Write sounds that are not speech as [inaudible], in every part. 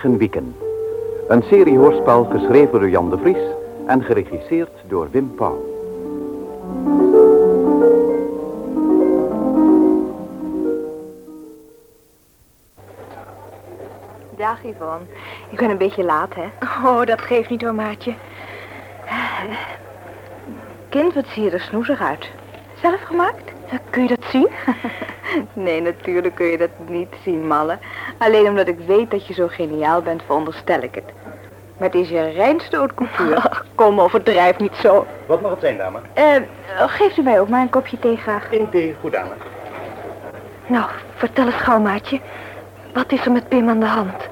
Eigen wieken. Een serie hoorspel geschreven door Jan de Vries en geregisseerd door Wim Pauw. Dag Yvonne. Ik ben een beetje laat, hè? Oh, dat geeft niet hoor, maatje. Kind, wat zie je er snoezig uit. Zelf gemaakt? Kun je dat zien? [laughs] nee, natuurlijk kun je dat niet zien, Malle. Alleen omdat ik weet dat je zo geniaal bent, veronderstel ik het. Maar het is je reinste haute couture. Ach, [laughs] kom, overdrijf niet zo. Wat mag het zijn, dame? Eh, geeft u mij ook maar een kopje thee graag. Eén thee, goed, dame. Nou, vertel eens gauw, maatje. Wat is er met Pim aan de hand?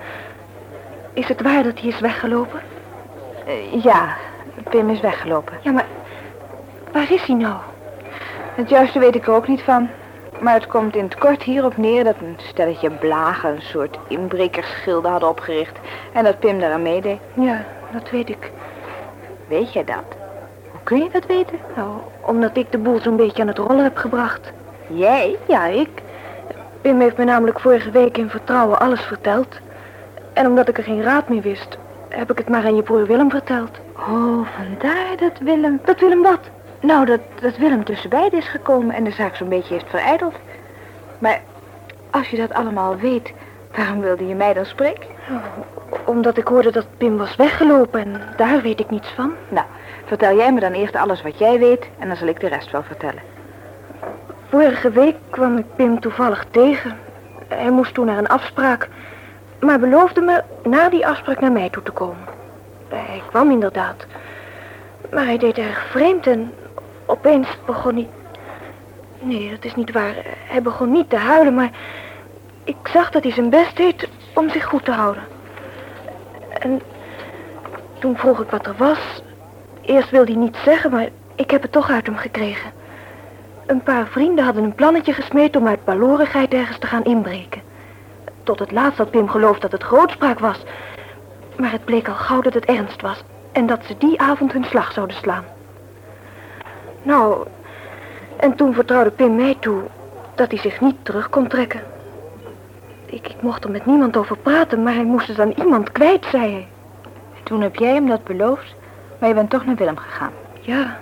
Is het waar dat hij is weggelopen? Eh, ja, Pim is weggelopen. Ja, maar waar is hij nou? Het juiste weet ik er ook niet van. Maar het komt in het kort hierop neer dat een stelletje blagen een soort inbrekersschilden hadden opgericht. En dat Pim daaraan meedeed. Ja, dat weet ik. Weet jij dat? Hoe kun je dat weten? Nou, omdat ik de boel zo'n beetje aan het rollen heb gebracht. Jij? Ja, ik. Pim heeft me namelijk vorige week in vertrouwen alles verteld. En omdat ik er geen raad meer wist, heb ik het maar aan je broer Willem verteld. Oh, vandaar dat Willem... Dat Willem wat? Nou, dat, dat Willem tussen beiden is gekomen en de zaak zo'n beetje heeft verijdeld. Maar als je dat allemaal weet, waarom wilde je mij dan spreken? Omdat ik hoorde dat Pim was weggelopen en daar weet ik niets van. Nou, vertel jij me dan eerst alles wat jij weet en dan zal ik de rest wel vertellen. Vorige week kwam ik Pim toevallig tegen. Hij moest toen naar een afspraak, maar beloofde me na die afspraak naar mij toe te komen. Hij kwam inderdaad. Maar hij deed erg vreemd en opeens begon hij... Nee, dat is niet waar. Hij begon niet te huilen, maar ik zag dat hij zijn best deed om zich goed te houden. En toen vroeg ik wat er was. Eerst wilde hij niets zeggen, maar ik heb het toch uit hem gekregen. Een paar vrienden hadden een plannetje gesmeed om uit balorigheid ergens te gaan inbreken. Tot het laatst had Pim geloofd dat het grootspraak was. Maar het bleek al gauw dat het ernst was. En dat ze die avond hun slag zouden slaan. Nou, en toen vertrouwde Pim mij toe dat hij zich niet terug kon trekken. Ik, ik mocht er met niemand over praten, maar hij moest het aan iemand kwijt, zei hij. Toen heb jij hem dat beloofd, maar je bent toch naar Willem gegaan. Ja.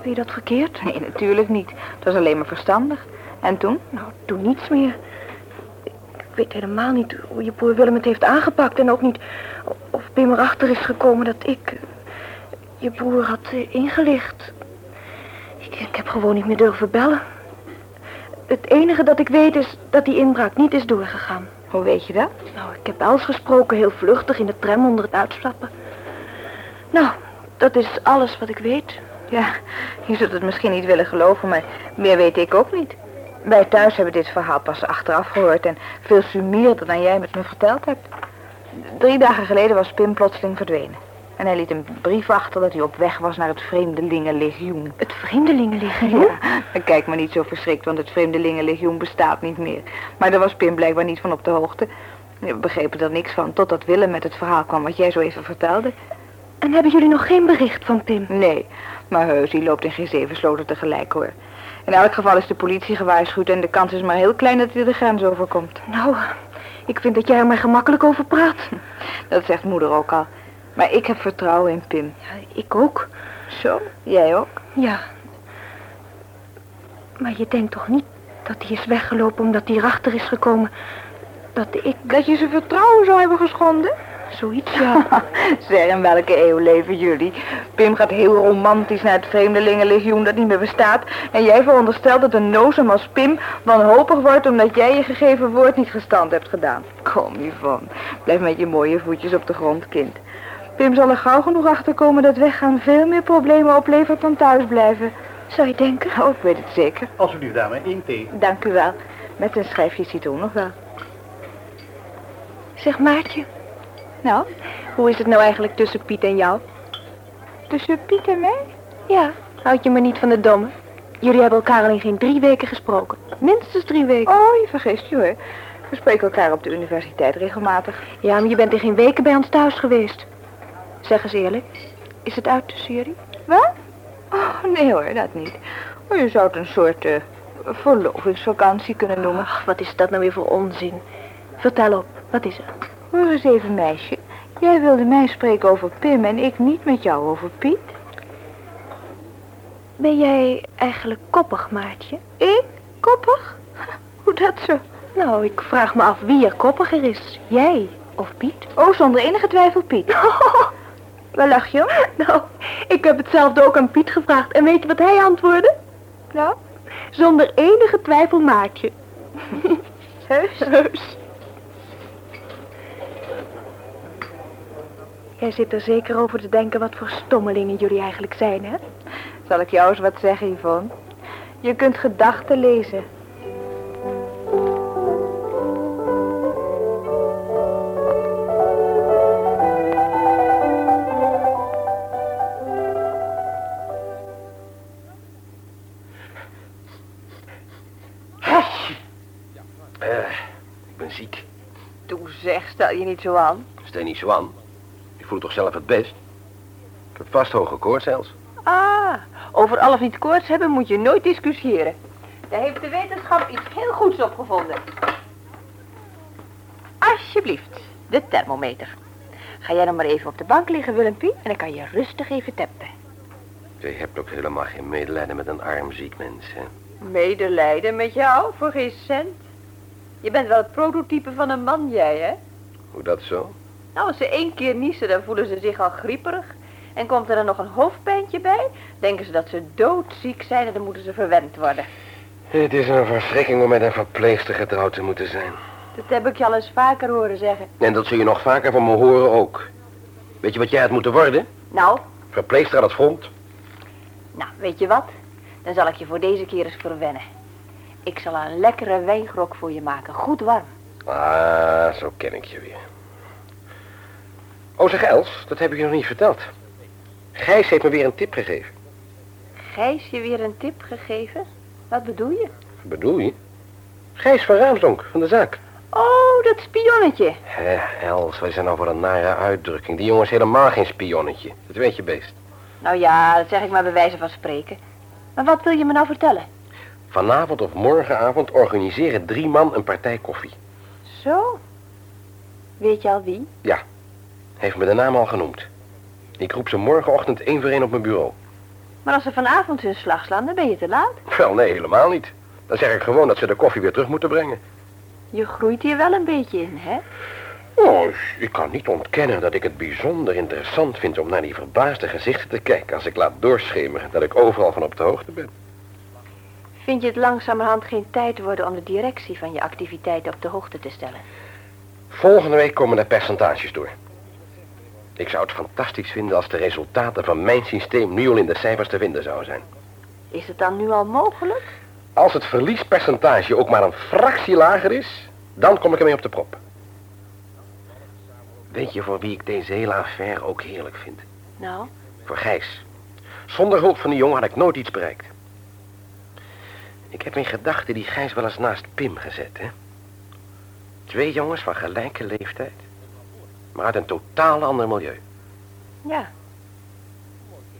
Vind je dat verkeerd? Nee, natuurlijk niet. Het was alleen maar verstandig. En toen? Nou, toen niets meer. Ik weet helemaal niet hoe je broer Willem het heeft aangepakt. En ook niet of Pim erachter is gekomen dat ik je broer had ingelicht. Ik, heb gewoon niet meer durven bellen. Het enige dat ik weet is dat die inbraak niet is doorgegaan. Hoe weet je dat? Nou, ik heb Els gesproken, heel vluchtig in de tram onder het uitstappen. Nou, dat is alles wat ik weet. Ja, je zult het misschien niet willen geloven, maar meer weet ik ook niet. Wij thuis hebben dit verhaal pas achteraf gehoord en veel sumierder dan jij met me verteld hebt. Drie dagen geleden was Pim plotseling verdwenen. En hij liet een brief achter dat hij op weg was naar het Vreemdelingenlegioen. Het Vreemdelingenlegioen? Ja, kijk maar niet zo verschrikt, want het Vreemdelingenlegioen bestaat niet meer. Maar daar was Pim blijkbaar niet van op de hoogte. We begrepen er niks van, totdat Willem met het verhaal kwam wat jij zo even vertelde. En hebben jullie nog geen bericht van Pim? Nee, maar heus, die loopt in geen zeven sloten tegelijk hoor. In elk geval is de politie gewaarschuwd en de kans is maar heel klein dat hij de grens overkomt. Nou, ik vind dat jij er maar gemakkelijk over praat. [laughs] Dat zegt moeder ook al. Maar ik heb vertrouwen in Pim. Ja, ik ook. Zo, jij ook? Ja. Maar je denkt toch niet dat hij is weggelopen omdat hij erachter is gekomen dat ik... Dat je zijn vertrouwen zou hebben geschonden? Zoiets, [laughs] ja. zeg, in welke eeuw leven jullie? Pim gaat heel romantisch naar het Vreemdelingenlegioen dat niet meer bestaat. En jij veronderstelt dat een nozem als Pim wanhopig wordt omdat jij je gegeven woord niet gestand hebt gedaan. Kom, Yvonne. Blijf met je mooie voetjes op de grond, kind. Pim zal er gauw genoeg achter komen dat weggaan veel meer problemen oplevert dan thuisblijven. Zou je denken? Oh, ik weet het zeker. Alsjeblieft, dame. één thee. Dank u wel. Met een schijfje citroen nog wel. Zeg, Maartje. Nou, Hoe is het nou eigenlijk tussen Piet en jou? tussen Piet en mij? Ja, houd je maar niet van de domme. Jullie hebben elkaar al in geen drie weken gesproken. Minstens drie weken. Oh, je vergist je hoor. We spreken elkaar op de universiteit regelmatig. Ja, maar je bent in geen weken bij ons thuis geweest. Zeg eens eerlijk, is het uit tussen jullie? Wat? Oh, nee hoor, dat niet. Maar je zou het een soort eh, verlovingsvakantie kunnen noemen. Ach, wat is dat nou weer voor onzin? Vertel op, wat is er? Hoor eens even, meisje. Jij wilde mij spreken over Pim en ik niet met jou over Piet. Ben jij eigenlijk koppig, Maartje? Ik? Koppig? [laughs] Hoe dat zo? Nou, ik vraag me af wie er koppiger is. Jij of Piet? Oh, zonder enige twijfel Piet. [laughs] Waar lach je om? [laughs] Nou, ik heb hetzelfde ook aan Piet gevraagd. En weet je wat hij antwoordde? Nou, Zonder enige twijfel Maartje. [laughs] heus? Heus. Jij zit er zeker over te denken wat voor stommelingen jullie eigenlijk zijn, hè? Zal ik jou eens wat zeggen, Yvonne? Je kunt gedachten lezen. Niet zo aan. Stel niet zo aan. Ik voel het toch zelf het best? Ik heb vast hoge koorts zelfs. Ah, over al of niet koorts hebben moet je nooit discussiëren. Daar heeft de wetenschap iets heel goeds op gevonden. Alsjeblieft, de thermometer. Ga jij dan maar even op de bank liggen, Willempie, en dan kan je rustig even tappen. Je hebt ook helemaal geen medelijden met een arm ziek mens, hè? Medelijden met jou voor geen cent. Je bent wel het prototype van een man, jij, hè? Hoe dat zo? Nou, als ze één keer niezen, dan voelen ze zich al grieperig. En komt er dan nog een hoofdpijntje bij, denken ze dat ze doodziek zijn en dan moeten ze verwend worden. Het is een verschrikking om met een verpleegster getrouwd te moeten zijn. Dat heb ik je al eens vaker horen zeggen. En dat zul je nog vaker van me horen ook. Weet je wat jij had moeten worden? Nou, Verpleegster aan het front. nou, weet je wat? Dan zal ik je voor deze keer eens verwennen. Ik zal een lekkere wijngrok voor je maken, goed warm. Ah, zo ken ik je weer. Oh, zeg Els, dat heb ik je nog niet verteld. Gijs heeft me weer een tip gegeven. Gijs je weer een tip gegeven? Wat bedoel je? Bedoel je? Gijs van Raamsdonk, van de zaak. Oh, dat spionnetje. Hé, Els, wat is er nou voor een nare uitdrukking? Die jongen is helemaal geen spionnetje. Dat weet je best. Nou ja, dat zeg ik maar bij wijze van spreken. Maar wat wil je me nou vertellen? Vanavond of morgenavond organiseren drie man een partij koffie. Zo? Weet je al wie? Heeft me de naam al genoemd. Ik roep ze morgenochtend één voor één op mijn bureau. Maar als ze vanavond hun slag slaan, dan ben je te laat. Wel, nee, helemaal niet. Dan zeg ik gewoon dat ze de koffie weer terug moeten brengen. Je groeit hier wel een beetje in, hè? Oh, ik kan niet ontkennen dat ik het bijzonder interessant vind om naar die verbaasde gezichten te kijken als ik laat doorschemeren dat ik overal van op de hoogte ben. Vind je het langzamerhand geen tijd worden om de directie van je activiteiten op de hoogte te stellen? Volgende week komen de percentages door. Ik zou het fantastisch vinden als de resultaten van mijn systeem nu al in de cijfers te vinden zouden zijn. Is het dan nu al mogelijk? Als het verliespercentage ook maar een fractie lager is, dan kom ik ermee op de prop. Weet je voor wie ik deze hele affaire ook heerlijk vind? Nou, Voor Gijs. Zonder hulp van die jongen had ik nooit iets bereikt. Ik heb in gedachten die Gijs wel eens naast Pim gezet, hè? Twee jongens van gelijke leeftijd, maar uit een totaal ander milieu. ja.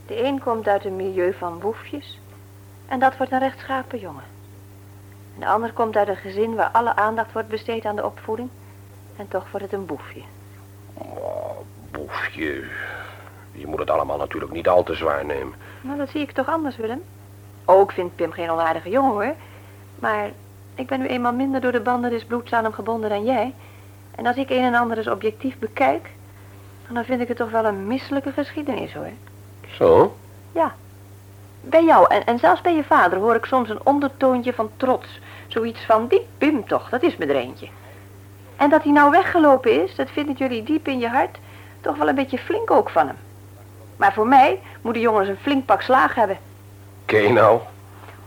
De een komt uit een milieu van woefjes en dat wordt een rechtschapen jongen. En de ander komt uit een gezin waar alle aandacht wordt besteed aan de opvoeding en toch wordt het een boefje. Oh, boefje. Je moet het allemaal natuurlijk niet al te zwaar nemen. Nou, dat zie ik toch anders, Willem. Ook vindt Pim geen onaardige jongen, hoor. Maar ik ben nu eenmaal minder door de banden des bloeds aan hem gebonden dan jij. En als ik een en ander eens objectief bekijk, dan vind ik het toch wel een misselijke geschiedenis, hoor. Zo? Bij jou en, en zelfs bij je vader hoor ik soms een ondertoontje van trots. Zoiets van, die Pim toch, dat is me er eentje. En dat hij nou weggelopen is, dat vinden jullie diep in je hart toch wel een beetje flink ook van hem. Maar voor mij moet de jongens een flink pak slaag hebben. Oké nou.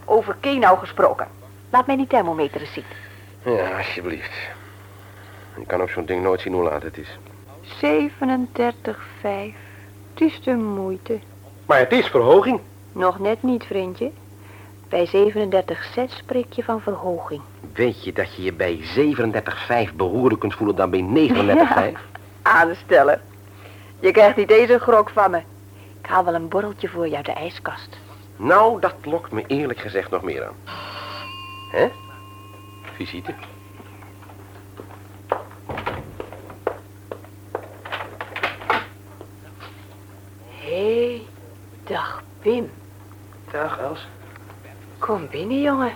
Over Kenau gesproken. Laat mij die thermometer eens zien. Ja, alsjeblieft. Ik kan op zo'n ding nooit zien hoe laat het is. 37,5. Het is de moeite. Maar het is verhoging. Nog net niet, vriendje. Bij 37,6 spreek je van verhoging. Weet je dat je je bij 37,5 beroerder kunt voelen dan bij 39,5? Aanstellen. Je krijgt niet een grok van me. Ik haal wel een borreltje voor je uit de ijskast. Nou, dat lokt me eerlijk gezegd nog meer aan. Hè? Visite. Hé, dag Pim. Dag Els. Kom binnen, jongen.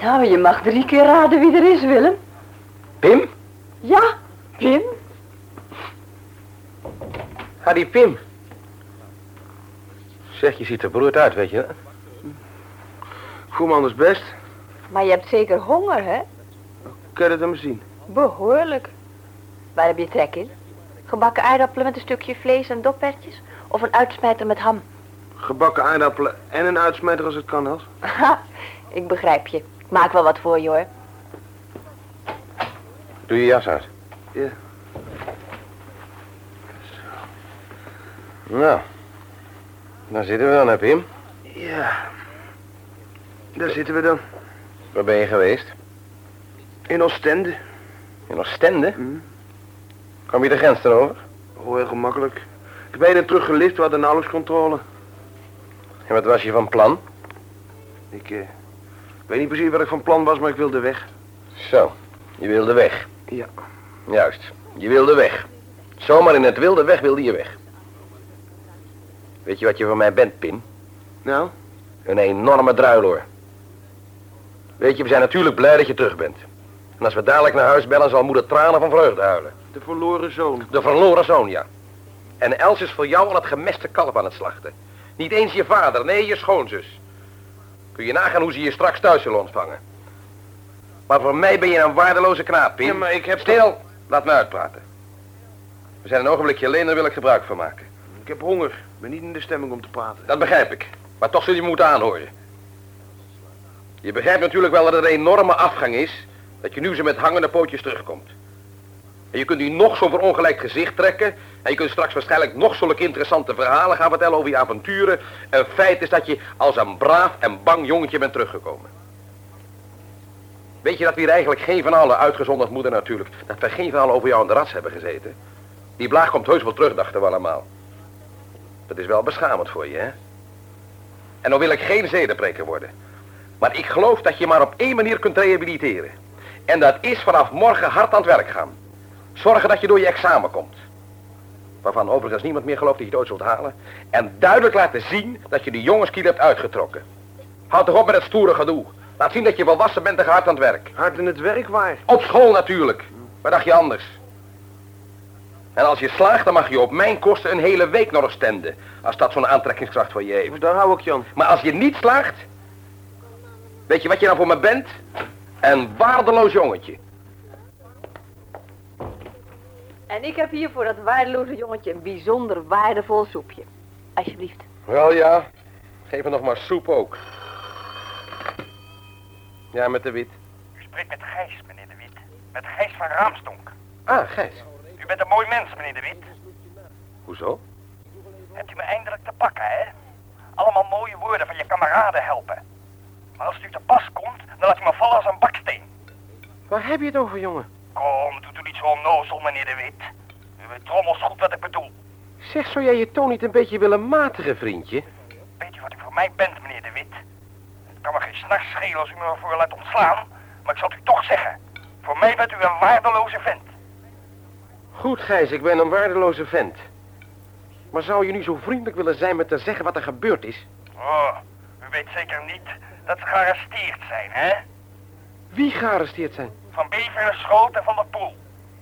Nou, je mag drie keer raden wie er is, Willem. Pim? Ja, Pim. Die Pim. Zeg, je ziet er beroerd uit, weet je. Voel me anders best. Maar je hebt zeker honger, hè? Kun je dat me zien? Behoorlijk. Waar heb je trek in? Gebakken aardappelen met een stukje vlees en doppertjes? Of een uitsmijter met ham? Gebakken aardappelen en een uitsmijter als het kan, Els. Ha, ik begrijp je. Ik maak wel wat voor je, hoor. Doe je jas uit. Ja. Nou, daar zitten we dan, hè, Pim. Ja. Daar zitten we dan. Waar ben je geweest? In Oostende. In Oostende? Kwam je de grens erover? Oh, heel gemakkelijk. Ik ben er terug gelift, we hadden nauwelijks controle. En wat was je van plan? Ik eh, weet niet precies wat ik van plan was, maar ik wilde weg. Zo, je wilde weg. Ja. Juist, je wilde weg. Zomaar in het wilde weg wilde je weg. Weet je wat je van mij bent, Pim? Nou? Een enorme druiloor. Weet je, we zijn natuurlijk blij dat je terug bent. En als we dadelijk naar huis bellen, zal moeder tranen van vreugde huilen. De verloren zoon. De verloren zoon, ja. En Els is voor jou al het gemeste kalf aan het slachten. Niet eens je vader, nee, je schoonzus. Kun je nagaan hoe ze je straks thuis zullen ontvangen. Maar voor mij ben je een waardeloze knaap, Pim. Ja, maar ik heb Stil, laat me uitpraten. We zijn een ogenblikje alleen, daar wil ik gebruik van maken. Ik heb honger. Ik ben niet in de stemming om te praten. Dat begrijp ik. Maar toch zul je moeten aanhoren. Je begrijpt natuurlijk wel dat het een enorme afgang is... dat je nu zo met hangende pootjes terugkomt. En je kunt nu nog zo'n verongelijkt gezicht trekken... en je kunt straks waarschijnlijk nog zulke interessante verhalen gaan vertellen over je avonturen. Een feit is dat je als een braaf en bang jongetje bent teruggekomen. Weet je dat we hier eigenlijk geen van allen, uitgezonderd moeder natuurlijk... dat we geen van allen over jou aan de rats hebben gezeten? Die blaag komt heus wel terug, dachten we allemaal. Dat is wel beschamend voor je, hè? En dan wil ik geen zedenpreker worden. Maar ik geloof dat je maar op één manier kunt rehabiliteren. En dat is vanaf morgen hard aan het werk gaan. Zorgen dat je door je examen komt. Waarvan overigens niemand meer gelooft dat je het ooit zult halen. En duidelijk laten zien dat je de jongenskiel hebt uitgetrokken. Houd toch op met het stoere gedoe. Laat zien dat je volwassen bent en hard aan het werk. Hard in het werk waar. Op school natuurlijk. Waar dacht je anders? En als je slaagt, dan mag je op mijn kosten een hele week nog stenden. Als dat zo'n aantrekkingskracht voor je heeft. Daar hou ik je aan. Maar als je niet slaagt... Weet je wat je nou voor me bent? Een waardeloos jongetje. En ik heb hier voor dat waardeloze jongetje een bijzonder waardevol soepje. Alsjeblieft. Wel ja. Geef me nog maar soep ook. Ja, met de wit. U spreekt met Gijs, meneer de Wit. Met Gijs van Raamstonk. Ah, Gijs. U bent een mooi mens, meneer de Wit. Hoezo? Hebt u me eindelijk te pakken, hè? Allemaal mooie woorden van je kameraden helpen. Maar als het u te pas komt, dan laat u me vallen als een baksteen. Waar heb je het over, jongen? Kom, doet u niet zo onnozel, meneer de Wit. U weet trommels goed wat ik bedoel. Zeg, zou jij je toon niet een beetje willen matigen, vriendje? Weet u wat u voor mij bent, meneer de Wit? Het kan me geen s'nachts schelen als u me ervoor laat ontslaan, maar ik zal het u toch zeggen. Voor mij bent u een waardeloze vent. Goed, Gijs, ik ben een waardeloze vent. Maar zou je nu zo vriendelijk willen zijn met te zeggen wat er gebeurd is? Oh, u weet zeker niet dat ze gearresteerd zijn, hè? Wie gearresteerd zijn? Van Bever, Schoot en Van der Poel.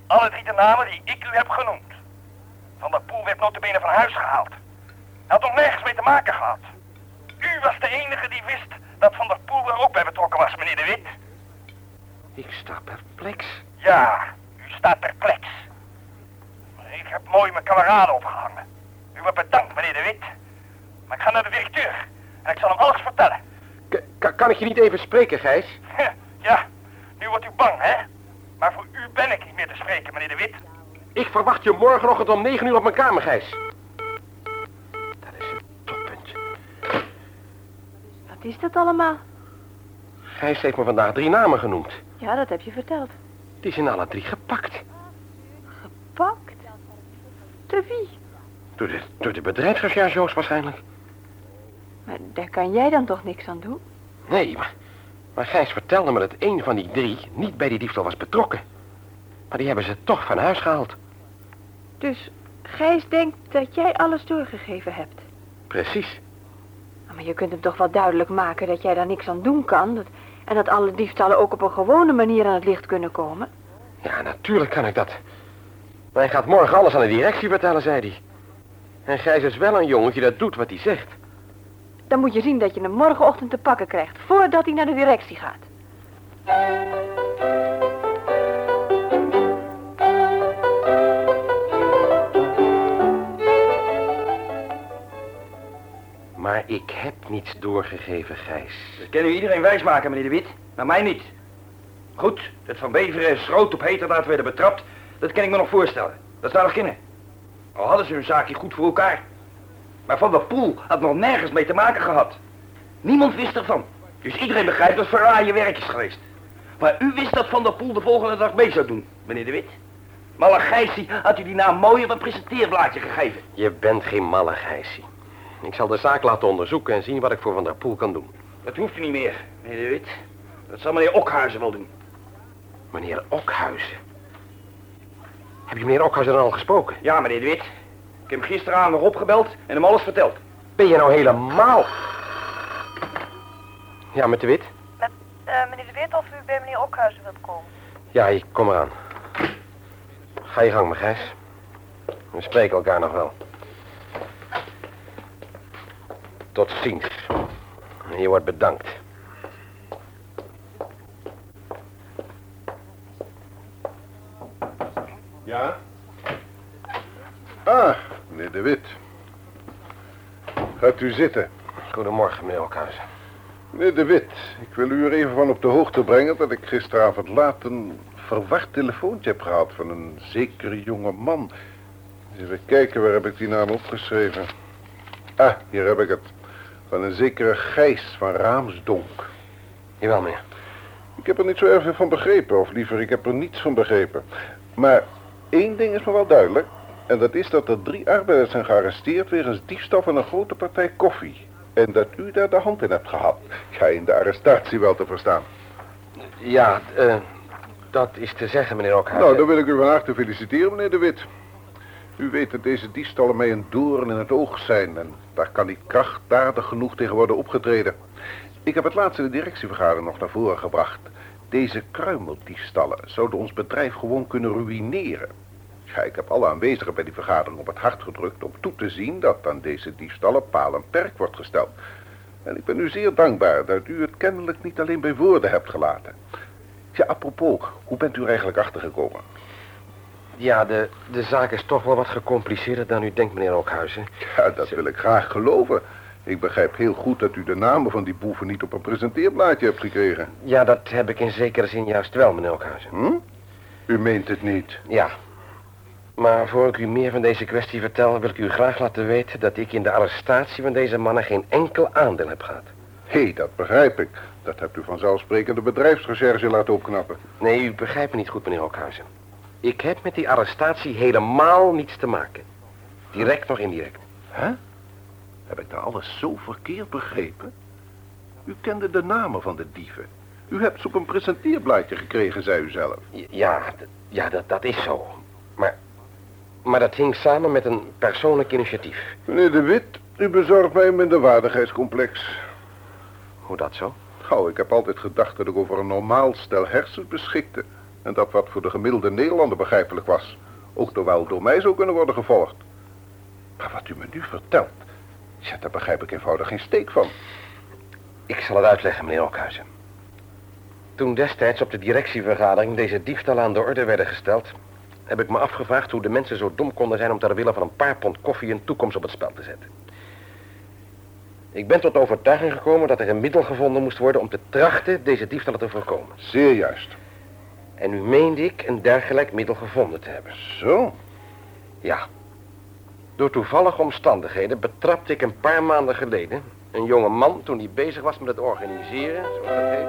Alle drie de namen die ik u heb genoemd. Van der Poel werd notabene van huis gehaald. Hij had nog nergens mee te maken gehad. U was de enige die wist dat Van der Poel er ook bij betrokken was, meneer de Wit. Ik sta perplex. Ja, u staat perplex. Ik heb mooi mijn kameraden opgehangen. U wordt bedankt, meneer de Wit. Maar ik ga naar de directeur en ik zal hem alles vertellen. K- kan ik je niet even spreken, Gijs? [laughs] Ja, nu wordt u bang, hè? Maar voor u ben ik niet meer te spreken, meneer de Wit. Ik verwacht je morgenochtend om negen uur op mijn kamer, Gijs. Dat is een toppunt. Wat is dat allemaal? Gijs heeft me vandaag drie namen genoemd. Ja, dat heb je verteld. Die zijn alle drie gepakt. Door wie? Door de, door de bedrijfsrecherche waarschijnlijk. Maar daar kan jij dan toch niks aan doen? Nee, maar, maar Gijs vertelde me dat een van die drie niet bij die diefstal was betrokken. Maar die hebben ze toch van huis gehaald. Dus Gijs denkt dat jij alles doorgegeven hebt. Precies. Maar je kunt hem toch wel duidelijk maken dat jij daar niks aan doen kan. Dat, en dat alle diefstallen ook op een gewone manier aan het licht kunnen komen. Ja, natuurlijk kan ik dat. Maar hij gaat morgen alles aan de directie vertellen, zei hij. En Gijs is wel een jongetje dat doet wat hij zegt. Dan moet je zien dat je hem morgenochtend te pakken krijgt, voordat hij naar de directie gaat. Maar ik heb niets doorgegeven, Gijs. Dat kan u iedereen wijsmaken, meneer De Wit. Maar mij niet. Goed, dat Van Beveren en Schroot op heterdaad werden betrapt, dat kan ik me nog voorstellen. Dat zou nog kunnen. Al hadden ze hun zaakje goed voor elkaar. Maar Van der Poel had nog nergens mee te maken gehad. Niemand wist ervan. Dus iedereen begrijpt dat verraaien werk is geweest. Maar u wist dat Van der Poel de volgende dag mee zou doen, meneer De Wit. Malle Gijsie had u die naam mooi op een presenteerblaadje gegeven. Je bent geen malle, Gijsie. Ik zal de zaak laten onderzoeken en zien wat ik voor Van der Poel kan doen. Dat hoeft u niet meer, meneer De Wit. Dat zal meneer Okhuizen wel doen. Meneer Okhuizen. Heb je meneer Okhuizen dan al gesproken? Ja, meneer De Wit. Ik heb hem gisteravond nog opgebeld en hem alles verteld. Ben je nou helemaal... Ja, met de wit? Met eh, meneer De Wit of u bij meneer Okhuizen wilt komen? Ja, ik kom eraan. Ga je gang, mijn Gijs. We spreken elkaar nog wel. Tot ziens. En je wordt bedankt. Ja? Ah, meneer De Wit. Gaat u zitten. Goedemorgen, meneer Okhuizen. Meneer De Wit, ik wil u er even van op de hoogte brengen... dat ik gisteravond laat een verward telefoontje heb gehad... van een zekere jonge man. Even kijken, waar heb ik die naam opgeschreven? Ah, hier heb ik het. Van een zekere Gijs van Raamsdonk. Jawel, meneer. Ik heb er niet zo erg veel van begrepen, of liever, ik heb er niets van begrepen. Maar één ding is me wel duidelijk. En dat is dat er drie arbeiders zijn gearresteerd wegens diefstal van een grote partij koffie. En dat u daar de hand in hebt gehad. Ja, in de arrestatie wel te verstaan. Ja, eh, dat is te zeggen, meneer Okhuizen. Nou, dan wil ik u van harte feliciteren, meneer De Wit. U weet dat deze diefstallen mij een doorn in het oog zijn... en daar kan niet krachtdadig genoeg tegen worden opgetreden. Ik heb het laatste de directievergadering nog naar voren gebracht. Deze kruimeldiefstallen zouden ons bedrijf gewoon kunnen ruïneren. Ja, ik heb alle aanwezigen bij die vergadering op het hart gedrukt... om toe te zien dat aan deze diefstallen paal en perk wordt gesteld. En ik ben u zeer dankbaar dat u het kennelijk niet alleen bij woorden hebt gelaten. Ja, apropos, hoe bent u er eigenlijk achtergekomen? Ja, de, de zaak is toch wel wat gecompliceerder dan u denkt, meneer Okhuizen. Ja, dat wil ik graag geloven. Ik begrijp heel goed dat u de namen van die boeven niet op een presenteerblaadje hebt gekregen. Ja, dat heb ik in zekere zin juist wel, meneer Okhuizen. Hm? U meent het niet. Ja. Maar voor ik u meer van deze kwestie vertel, wil ik u graag laten weten dat ik in de arrestatie van deze mannen geen enkel aandeel heb gehad. Hé, hey, dat begrijp ik. Dat hebt u vanzelfsprekend de bedrijfsrecherche laten opknappen. Nee, u begrijpt me niet goed, meneer Okhuizen. Ik heb met die arrestatie helemaal niets te maken. Direct nog indirect. Hè? Heb ik daar alles zo verkeerd begrepen? U kende de namen van de dieven. U hebt ze op een presenteerblaadje gekregen, zei u zelf. Ja, ja dat, dat is zo. Maar, maar dat hing samen met een persoonlijk initiatief. Meneer De Wit, u bezorgt mij een minderwaardigheidscomplex. Hoe dat zo? Nou, ik heb altijd gedacht dat ik over een normaal stel hersens beschikte. En dat wat voor de gemiddelde Nederlander begrijpelijk was. Ook wel door mij zou kunnen worden gevolgd. Maar wat u me nu vertelt, ja, daar begrijp ik eenvoudig geen steek van. Ik zal het uitleggen, meneer Okhuizen. Toen destijds op de directievergadering deze diefstallen aan de orde werden gesteld... heb ik me afgevraagd hoe de mensen zo dom konden zijn... om ter wille van een paar pond koffie een toekomst op het spel te zetten. Ik ben tot de overtuiging gekomen dat er een middel gevonden moest worden... om te trachten deze diefstallen te voorkomen. Zeer juist. En nu meende ik een dergelijk middel gevonden te hebben. Zo? Ja. Door toevallige omstandigheden betrapte ik een paar maanden geleden... een jonge man toen hij bezig was met het organiseren, zoals dat heet...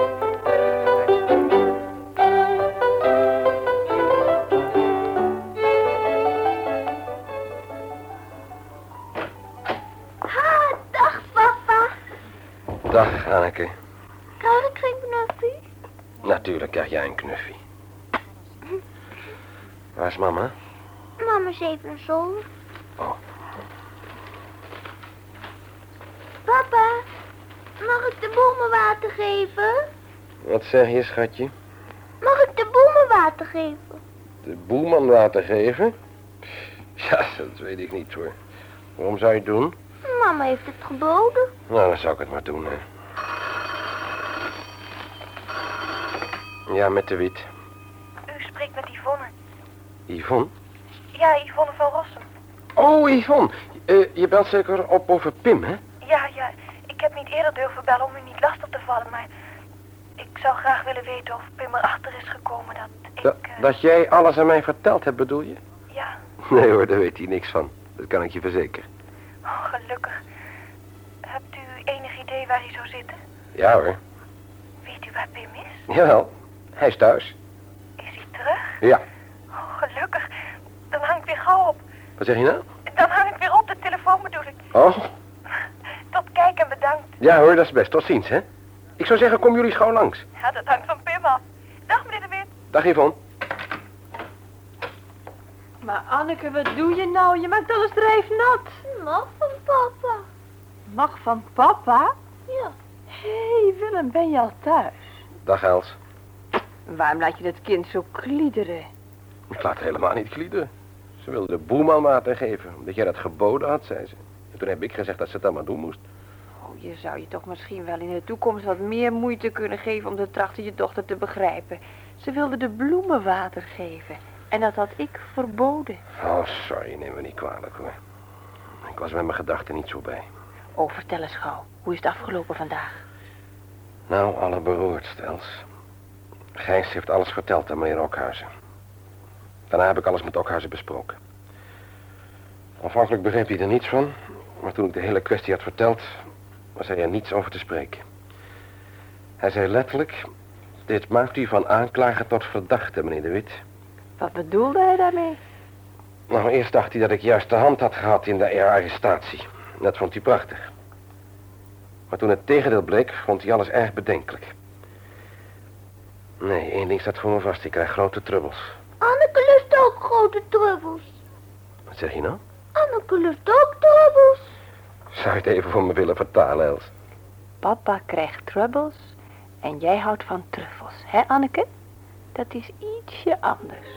Ah, dag papa. Dag, Anneke. Krijg ik geen knuffie? Natuurlijk krijg jij een knuffie. Waar is mama? Mama is even een zoon. Oh. Papa, mag ik de bomen water geven? Wat zeg je, schatje? Mag ik de bomen water geven? De boeman laten geven? Ja, dat weet ik niet hoor. Waarom zou je het doen? Mama heeft het geboden. Nou, dan zou ik het maar doen, hè. Ja, met de wit. U spreekt met Yvonne. Yvonne? Ja, Yvonne van Rossum. Oh, Yvonne. Eh, je belt zeker op over Pim, hè? Ja, ja. Ik heb niet eerder durven bellen om u niet lastig te vallen, maar... Ik zou graag willen weten of Pim erachter is gekomen dat ik... Da- dat jij alles aan mij verteld hebt, bedoel je? Ja. Nee hoor, daar weet hij niks van. Dat kan ik je verzekeren. Oh, gelukkig. Hebt u enig idee waar hij zou zitten? Ja hoor. Weet u waar Pim is? Jawel. Hij is thuis. Is hij terug? Ja. Oh, gelukkig. Dan hang ik weer gauw op. Wat zeg je nou? Dan hang ik weer op de telefoon bedoel ik. Oh, Tot kijk en bedankt. ja hoor, dat is best. Tot ziens, hè? Ik zou zeggen, kom jullie gauw langs. Ja, dat hangt van Pim af. Dag, meneer de Wit. Dag Yvonne. Maar Anneke, wat doe je nou? Je maakt alles drijfnat. Mag van papa. Mag van papa? Ja. Hé, hey, Willem, ben je al thuis? Dag Els. Waarom laat je dat kind zo kliederen? Ik laat helemaal niet glieden. Ze wilde de boeman water geven, omdat jij dat geboden had, zei ze. En toen heb ik gezegd dat ze het dan maar doen moest. Oh, je zou je toch misschien wel in de toekomst wat meer moeite kunnen geven om de trachten je dochter te begrijpen. Ze wilde de bloemen water geven. En dat had ik verboden. Oh, sorry, neem me niet kwalijk hoor. Ik was met mijn gedachten niet zo bij. Oh, vertel eens gauw. Hoe is het afgelopen vandaag? Nou, allerberoerdst, Els. Gijs heeft alles verteld aan meneer Okhuizen. Daarna heb ik alles met Okhuizen besproken. Aanvankelijk begreep hij er niets van, maar toen ik de hele kwestie had verteld, was hij er niets over te spreken. Hij zei letterlijk, dit maakt u van aanklager tot verdachte, meneer de Wit. Wat bedoelde hij daarmee? Nou, eerst dacht hij dat ik juist de hand had gehad in de arrestatie. Dat vond hij prachtig. Maar toen het tegendeel bleek, vond hij alles erg bedenkelijk. Nee, één ding staat voor me vast. Ik krijg grote trubbels. Ook grote trubbels. Wat zeg je nou? Anneke lust ook trubbels. Zou je het even voor me willen vertalen, Els? Papa krijgt troubles en jij houdt van truffels, hè Anneke? Dat is ietsje anders.